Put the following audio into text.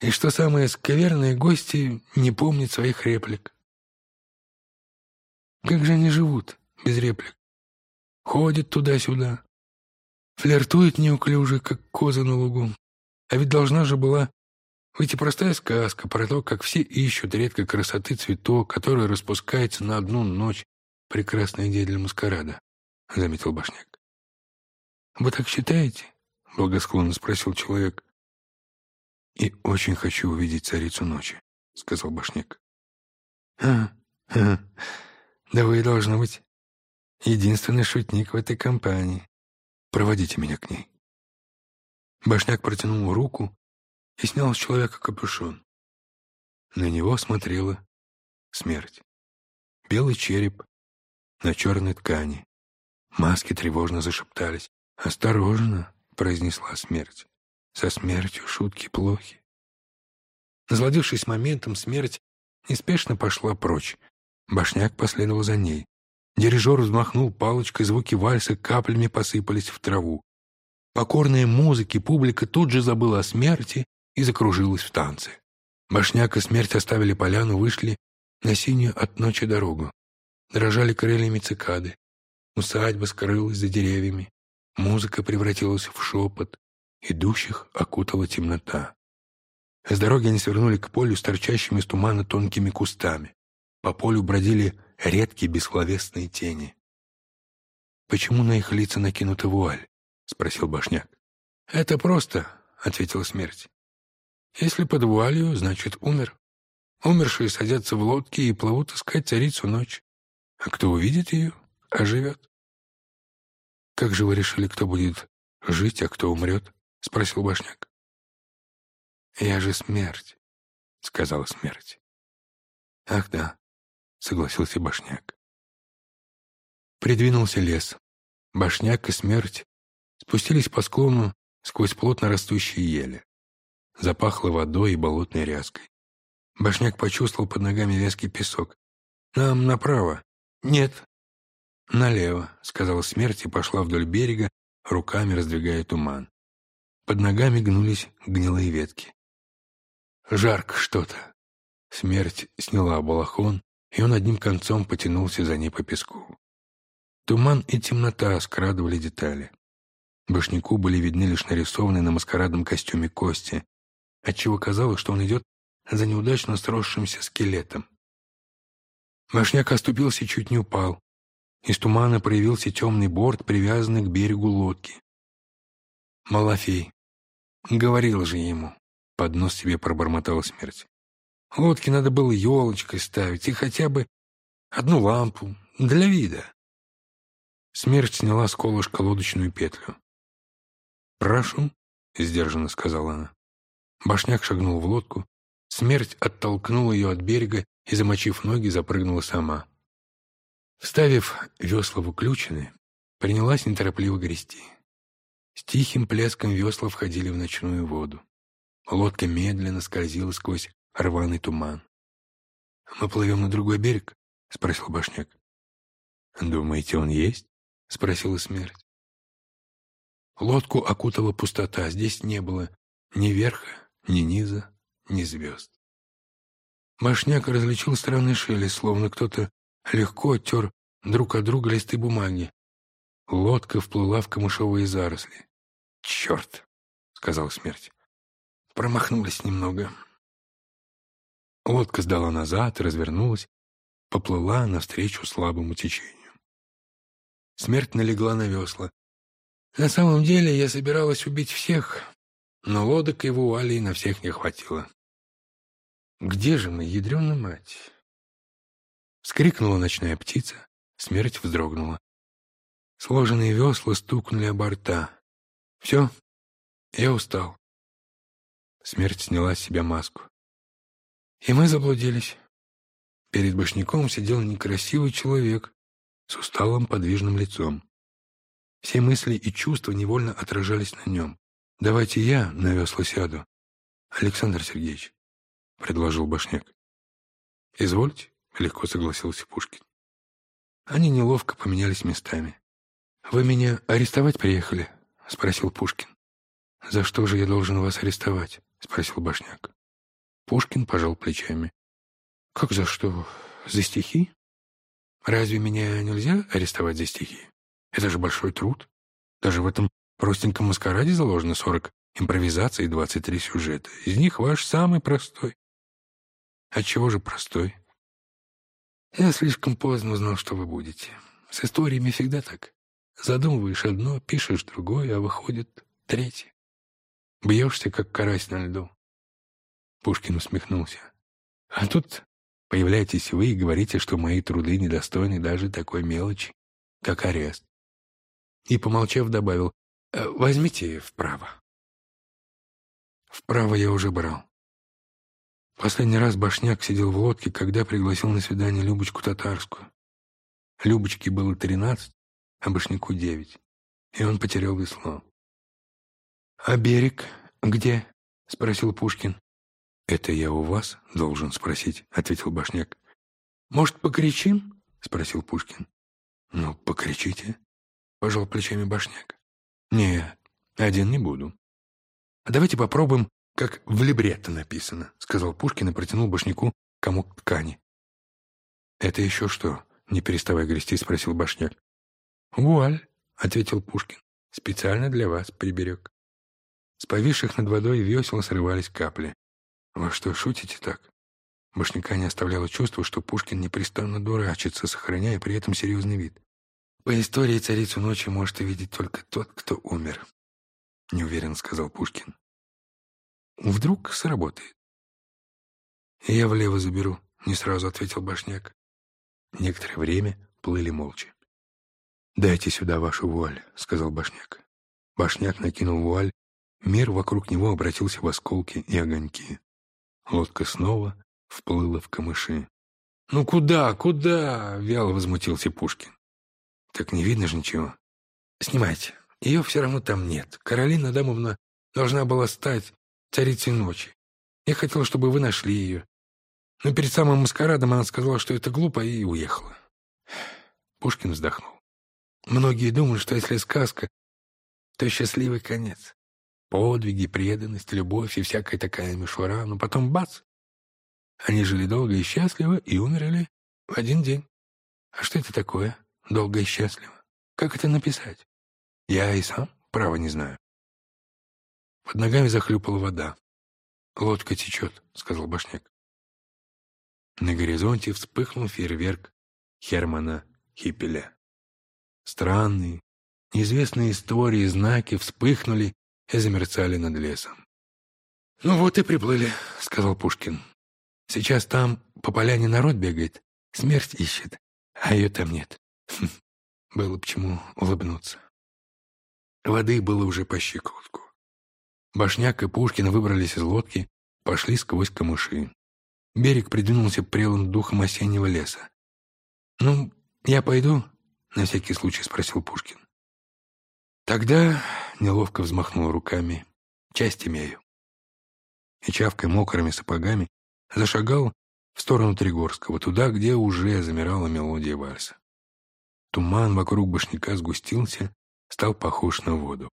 И что самое скверное, гости не помнят своих реплик. Как же они живут без реплик? Ходят туда-сюда, флиртуют неуклюже, как коза на лугу. А ведь должна же была выйти простая сказка про то, как все ищут редкой красоты цветок, который распускается на одну ночь. Прекрасная идея для маскарада, — заметил Башняк. «Вы так считаете?» — благосклонно спросил человек. «И очень хочу увидеть царицу ночи», — сказал Башняк. «А, а, да вы, должно быть, единственный шутник в этой компании. Проводите меня к ней». Башняк протянул руку и снял с человека капюшон. На него смотрела смерть. Белый череп на черной ткани. Маски тревожно зашептались. «Осторожно!» — произнесла смерть. «Со смертью шутки плохи». Насладившись моментом, смерть неспешно пошла прочь. Башняк последовал за ней. Дирижер взмахнул палочкой, звуки вальса каплями посыпались в траву. Покорная музыке публика тут же забыла о смерти и закружилась в танце. Башняк и смерть оставили поляну, вышли на синюю от ночи дорогу. Дрожали крыльями цикады. Усадьба скрылась за деревьями. Музыка превратилась в шепот. Идущих окутала темнота. С дороги они свернули к полю с торчащими из тумана тонкими кустами. По полю бродили редкие бессловесные тени. «Почему на их лица накинута вуаль?» — спросил Башняк. «Это просто», — ответила смерть. «Если под вуалью, значит, умер. Умершие садятся в лодки и плывут искать царицу ночь. А кто увидит ее, оживет». «Как же вы решили, кто будет жить, а кто умрет?» — спросил Башняк. «Я же смерть», — сказала смерть. «Ах да», — согласился Башняк. Придвинулся лес. Башняк и смерть спустились по склону сквозь плотно растущие ели. Запахло водой и болотной ряской. Башняк почувствовал под ногами вязкий песок. «Нам направо». «Нет». «Налево», — сказала смерть и пошла вдоль берега, руками раздвигая туман. Под ногами гнулись гнилые ветки. «Жарко что-то». Смерть сняла балахон, и он одним концом потянулся за ней по песку. Туман и темнота скрадывали детали. Башняку были видны лишь нарисованные на маскарадном костюме кости, отчего казалось, что он идет за неудачно сросшимся скелетом. Башняк оступился и чуть не упал. Из тумана проявился темный борт, привязанный к берегу лодки. Малафей. Говорил же ему. Под нос себе пробормотала смерть. Лодки надо было елочкой ставить и хотя бы одну лампу для вида. Смерть сняла с колышка лодочную петлю. «Прошу», — сдержанно сказала она. Башняк шагнул в лодку. Смерть оттолкнула ее от берега и, замочив ноги, запрыгнула сама. Вставив весла в уключины, принялась неторопливо грести. С тихим плеском весла входили в ночную воду. Лодка медленно скользила сквозь рваный туман. «Мы плывем на другой берег?» — спросил Башняк. «Думаете, он есть?» — спросила смерть. Лодку окутала пустота. Здесь не было ни верха, ни низа, ни звезд. Башняк различил странный шелест, словно кто-то легко оттер друг от друга листы бумаги. Лодка вплыла в камышовые заросли. «Черт!» — сказал смерть. Промахнулась немного. Лодка сдала назад, развернулась, поплыла навстречу слабому течению. Смерть налегла на весла. На самом деле я собиралась убить всех, но лодок и вуалей на всех не хватило. Где же мы, ядрёна мать? Скрикнула ночная птица, смерть вздрогнула. Сложенные весла стукнули о борта. Все, я устал. Смерть сняла с себя маску. И мы заблудились. Перед башняком сидел некрасивый человек с усталым подвижным лицом. Все мысли и чувства невольно отражались на нем. «Давайте я на весла сяду, Александр Сергеевич», — предложил Башняк. «Извольте», — легко согласился Пушкин. Они неловко поменялись местами. «Вы меня арестовать приехали?» — спросил Пушкин. «За что же я должен вас арестовать?» — спросил Башняк. Пушкин пожал плечами. «Как за что? За стихи? Разве меня нельзя арестовать за стихи? Это же большой труд. Даже в этом простеньком маскараде заложено сорок импровизаций и двадцать три сюжета. Из них ваш самый простой. Отчего же простой? Я слишком поздно узнал, что вы будете. С историями всегда так. Задумываешь одно, пишешь другое, а выходит третье. Бьешься, как карась на льду. Пушкин усмехнулся. А тут появляетесь вы и говорите, что мои труды недостойны даже такой мелочи, как арест. И, помолчав, добавил, «Э, возьмите вправо. Вправо я уже брал. Последний раз Башняк сидел в лодке, когда пригласил на свидание Любочку Татарскую. Любочке было тринадцать, а Башняку девять, и он потерял весло. «А берег где?» — спросил Пушкин. «Это я у вас должен спросить», — ответил Башняк. «Может, покричим?» — спросил Пушкин. «Ну, покричите», — пожал плечами Башняк. «Не, один не буду. А давайте попробуем как в либретто написано», — сказал Пушкин и протянул башняку комок ткани. «Это еще что?» — не переставая грести, спросил башняк. «Вуаль», — ответил Пушкин, — «специально для вас приберег». С повисших над водой весел срывались капли. «Вы что, шутите так?» Башняка не оставляло чувство, что Пушкин непрестанно дурачится, сохраняя при этом серьезный вид. «По истории царицу ночи может увидеть только тот, кто умер», — неуверенно сказал Пушкин. Вдруг сработает. «Я влево заберу», — не сразу ответил Башняк. Некоторое время плыли молча. «Дайте сюда вашу вуаль», — сказал Башняк. Башняк накинул вуаль, мир вокруг него обратился в осколки и огоньки. Лодка снова вплыла в камыши. «Ну куда, куда?» — вяло возмутился Пушкин. «Так не видно же ничего. Снимайте. Ее все равно там нет. Каролина Адамовна должна была стать царицы ночи. Я хотел, чтобы вы нашли ее. Но перед самым маскарадом она сказала, что это глупо, и уехала. Пушкин вздохнул. Многие думают, что если сказка, то счастливый конец. Подвиги, преданность, любовь и всякая такая мишура. Но потом бац! Они жили долго и счастливо и умерли в один день. А что это такое, долго и счастливо? Как это написать? Я и сам, право, не знаю. Под ногами захлюпала вода. «Лодка течет», — сказал Башняк. На горизонте вспыхнул фейерверк Хермана Хиппеля. Странные, неизвестные истории и знаки вспыхнули и замерцали над лесом. «Ну вот и приплыли», — сказал Пушкин. «Сейчас там по поляне народ бегает, смерть ищет, а ее там нет». Хм, было почему улыбнуться. Воды было уже по щекотку. Башняк и Пушкин выбрались из лодки, пошли сквозь камыши. Берег придвинулся прелым духом осеннего леса. «Ну, я пойду?» — на всякий случай спросил Пушкин. Тогда неловко взмахнул руками. «Часть имею». И чавкой мокрыми сапогами зашагал в сторону Тригорского, туда, где уже замирала мелодия вальса. Туман вокруг башняка сгустился, стал похож на воду.